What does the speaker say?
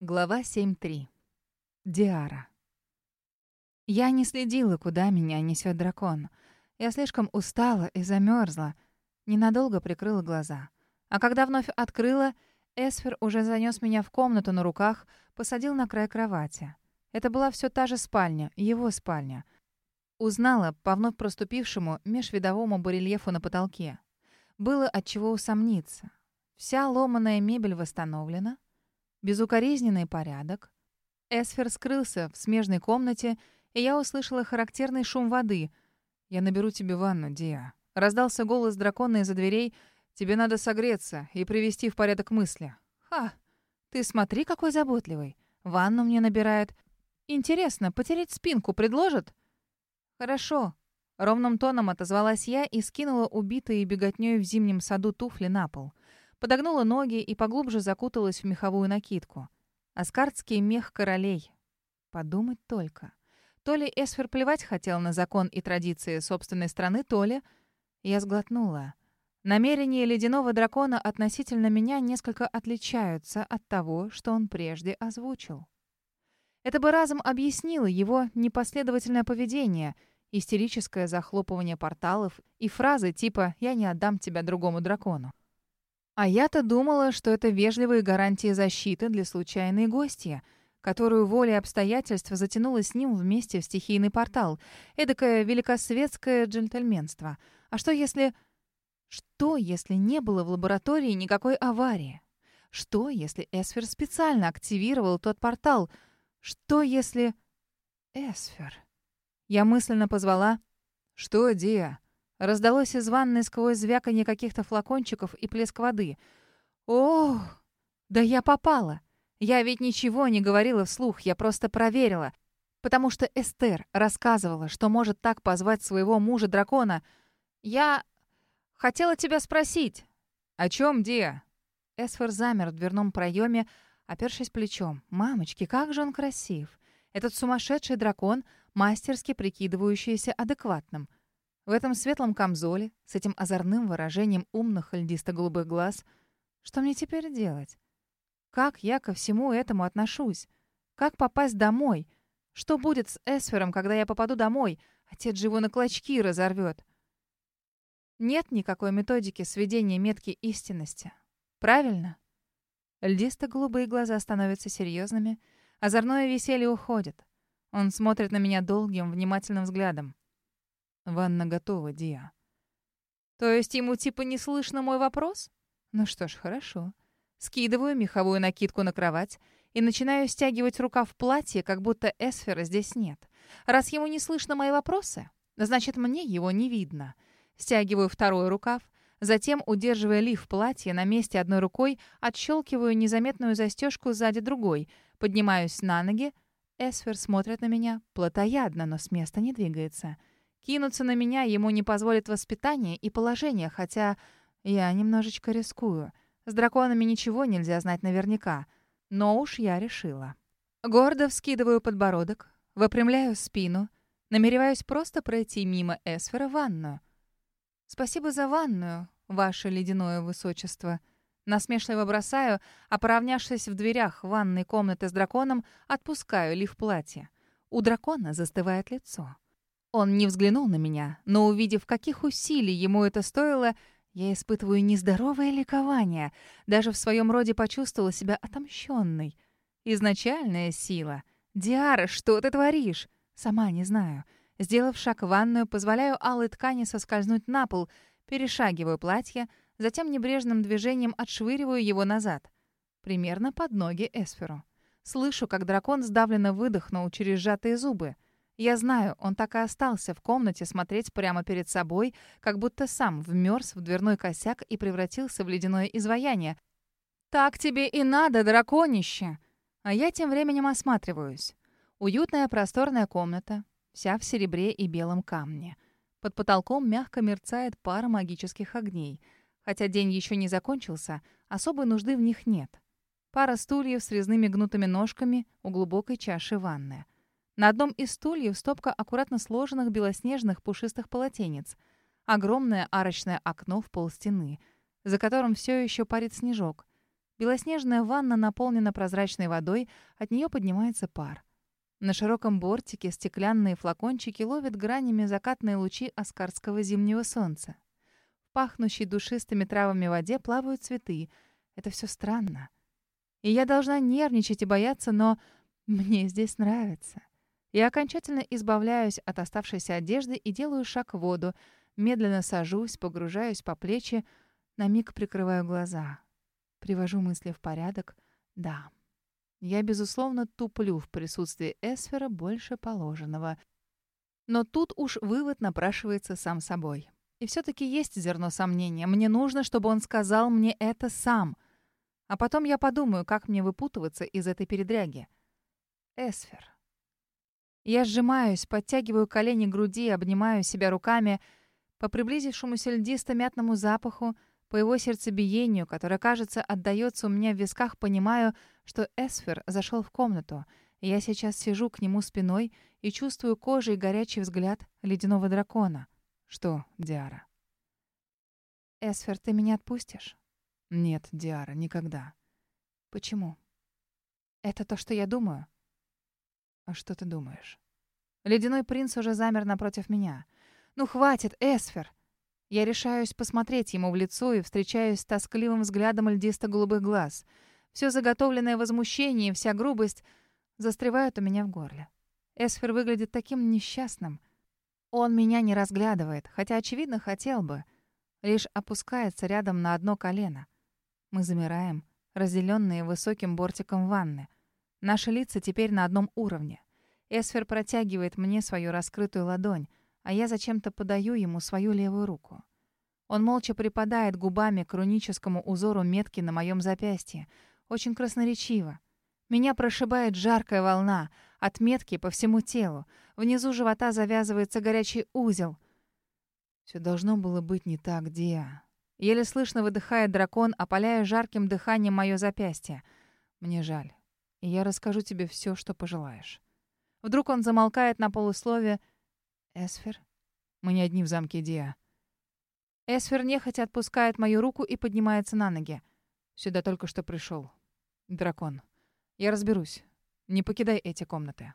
Глава 7.3. Диара. Я не следила, куда меня несет дракон. Я слишком устала и замерзла. Ненадолго прикрыла глаза. А когда вновь открыла, Эсфер уже занес меня в комнату на руках, посадил на край кровати. Это была все та же спальня, его спальня. Узнала по вновь проступившему межвидовому барельефу на потолке. Было от чего усомниться. Вся ломаная мебель восстановлена, безукоризненный порядок. Эсфер скрылся в смежной комнате, и я услышала характерный шум воды. «Я наберу тебе ванну, Диа». Раздался голос дракона из-за дверей. «Тебе надо согреться и привести в порядок мысли». «Ха! Ты смотри, какой заботливый. Ванну мне набирает. Интересно, потереть спинку предложат?» «Хорошо». Ровным тоном отозвалась я и скинула убитые беготнёй в зимнем саду туфли на пол. Подогнула ноги и поглубже закуталась в меховую накидку. Аскардский мех королей. Подумать только. То ли Эсфер плевать хотел на закон и традиции собственной страны, то ли... Я сглотнула. Намерения ледяного дракона относительно меня несколько отличаются от того, что он прежде озвучил. Это бы разом объяснило его непоследовательное поведение, истерическое захлопывание порталов и фразы типа «я не отдам тебя другому дракону». А я-то думала, что это вежливые гарантии защиты для случайной гостья, которую волей обстоятельств затянула с ним вместе в стихийный портал. Эдакое великосветское джентльменство. А что если... Что, если не было в лаборатории никакой аварии? Что, если Эсфер специально активировал тот портал? Что, если... Эсфер... Я мысленно позвала... «Что, Диа?» Раздалось из ванной сквозь звяканье каких-то флакончиков и плеск воды. «Ох, да я попала! Я ведь ничего не говорила вслух, я просто проверила. Потому что Эстер рассказывала, что может так позвать своего мужа-дракона. Я хотела тебя спросить». «О чем, Диа?» Эсфер замер в дверном проеме, опершись плечом. «Мамочки, как же он красив! Этот сумасшедший дракон, мастерски прикидывающийся адекватным». В этом светлом камзоле, с этим озорным выражением умных льдисто-голубых глаз, что мне теперь делать? Как я ко всему этому отношусь? Как попасть домой? Что будет с Эсфером, когда я попаду домой? Отец же его на клочки разорвет. Нет никакой методики сведения метки истинности. Правильно? Льдисто-голубые глаза становятся серьезными, озорное веселье уходит. Он смотрит на меня долгим, внимательным взглядом. Ванна готова, Диа. То есть ему типа не слышно мой вопрос? Ну что ж, хорошо. Скидываю меховую накидку на кровать и начинаю стягивать рукав платья, как будто Эсфера здесь нет. Раз ему не слышно мои вопросы, значит, мне его не видно. Стягиваю второй рукав, затем, удерживая лиф платья на месте одной рукой, отщелкиваю незаметную застежку сзади другой, поднимаюсь на ноги. Эсфер смотрит на меня плотоядно, но с места не двигается. Кинуться на меня ему не позволит воспитание и положение, хотя я немножечко рискую. С драконами ничего нельзя знать наверняка. Но уж я решила. Гордо вскидываю подбородок, выпрямляю спину, намереваюсь просто пройти мимо Эсфера в ванную. «Спасибо за ванную, ваше ледяное высочество». Насмешливо бросаю, а поравнявшись в дверях ванной комнаты с драконом, отпускаю лиф платья. У дракона застывает лицо. Он не взглянул на меня, но увидев, каких усилий ему это стоило, я испытываю нездоровое ликование. Даже в своем роде почувствовала себя отомщенной. Изначальная сила. «Диара, что ты творишь?» Сама не знаю. Сделав шаг в ванную, позволяю алой ткани соскользнуть на пол, перешагиваю платье, затем небрежным движением отшвыриваю его назад. Примерно под ноги Эсферу. Слышу, как дракон сдавленно выдохнул через сжатые зубы. Я знаю, он так и остался в комнате смотреть прямо перед собой, как будто сам вмерз в дверной косяк и превратился в ледяное изваяние. «Так тебе и надо, драконище!» А я тем временем осматриваюсь. Уютная просторная комната, вся в серебре и белом камне. Под потолком мягко мерцает пара магических огней. Хотя день еще не закончился, особой нужды в них нет. Пара стульев с резными гнутыми ножками у глубокой чаши ванны. На одном из стульев стопка аккуратно сложенных белоснежных пушистых полотенец. Огромное арочное окно в полстены, за которым все еще парит снежок. Белоснежная ванна наполнена прозрачной водой, от нее поднимается пар. На широком бортике стеклянные флакончики ловят гранями закатные лучи аскарского зимнего солнца. В пахнущей душистыми травами воде плавают цветы. Это все странно. И я должна нервничать и бояться, но мне здесь нравится. Я окончательно избавляюсь от оставшейся одежды и делаю шаг в воду. Медленно сажусь, погружаюсь по плечи, на миг прикрываю глаза. Привожу мысли в порядок. Да, я, безусловно, туплю в присутствии Эсфера больше положенного. Но тут уж вывод напрашивается сам собой. И все-таки есть зерно сомнения. Мне нужно, чтобы он сказал мне это сам. А потом я подумаю, как мне выпутываться из этой передряги. Эсфер. Я сжимаюсь, подтягиваю колени к груди, обнимаю себя руками. По приблизившемуся льдисто-мятному запаху по его сердцебиению, которое, кажется, отдаётся у меня в висках, понимаю, что Эсфер зашел в комнату. Я сейчас сижу к нему спиной и чувствую кожей горячий взгляд ледяного дракона. Что, Диара? Эсфер, ты меня отпустишь? Нет, Диара, никогда. Почему? Это то, что я думаю? А что ты думаешь? Ледяной принц уже замер напротив меня. Ну хватит, Эсфер! Я решаюсь посмотреть ему в лицо и встречаюсь с тоскливым взглядом льдисто-голубых глаз. Все заготовленное возмущение и вся грубость застревают у меня в горле. Эсфер выглядит таким несчастным. Он меня не разглядывает, хотя, очевидно, хотел бы. Лишь опускается рядом на одно колено. Мы замираем, разделенные высоким бортиком ванны. Наши лица теперь на одном уровне. Эсфер протягивает мне свою раскрытую ладонь а я зачем-то подаю ему свою левую руку. Он молча припадает губами к руническому узору метки на моем запястье. Очень красноречиво. Меня прошибает жаркая волна, от метки по всему телу. Внизу живота завязывается горячий узел. Все должно было быть не так, Диа. Еле слышно выдыхает дракон, опаляя жарким дыханием мое запястье. Мне жаль. И я расскажу тебе все, что пожелаешь. Вдруг он замолкает на полуслове, Эсфер? Мы не одни в замке Диа. Эсфер нехотя отпускает мою руку и поднимается на ноги. Сюда только что пришел. Дракон. Я разберусь. Не покидай эти комнаты.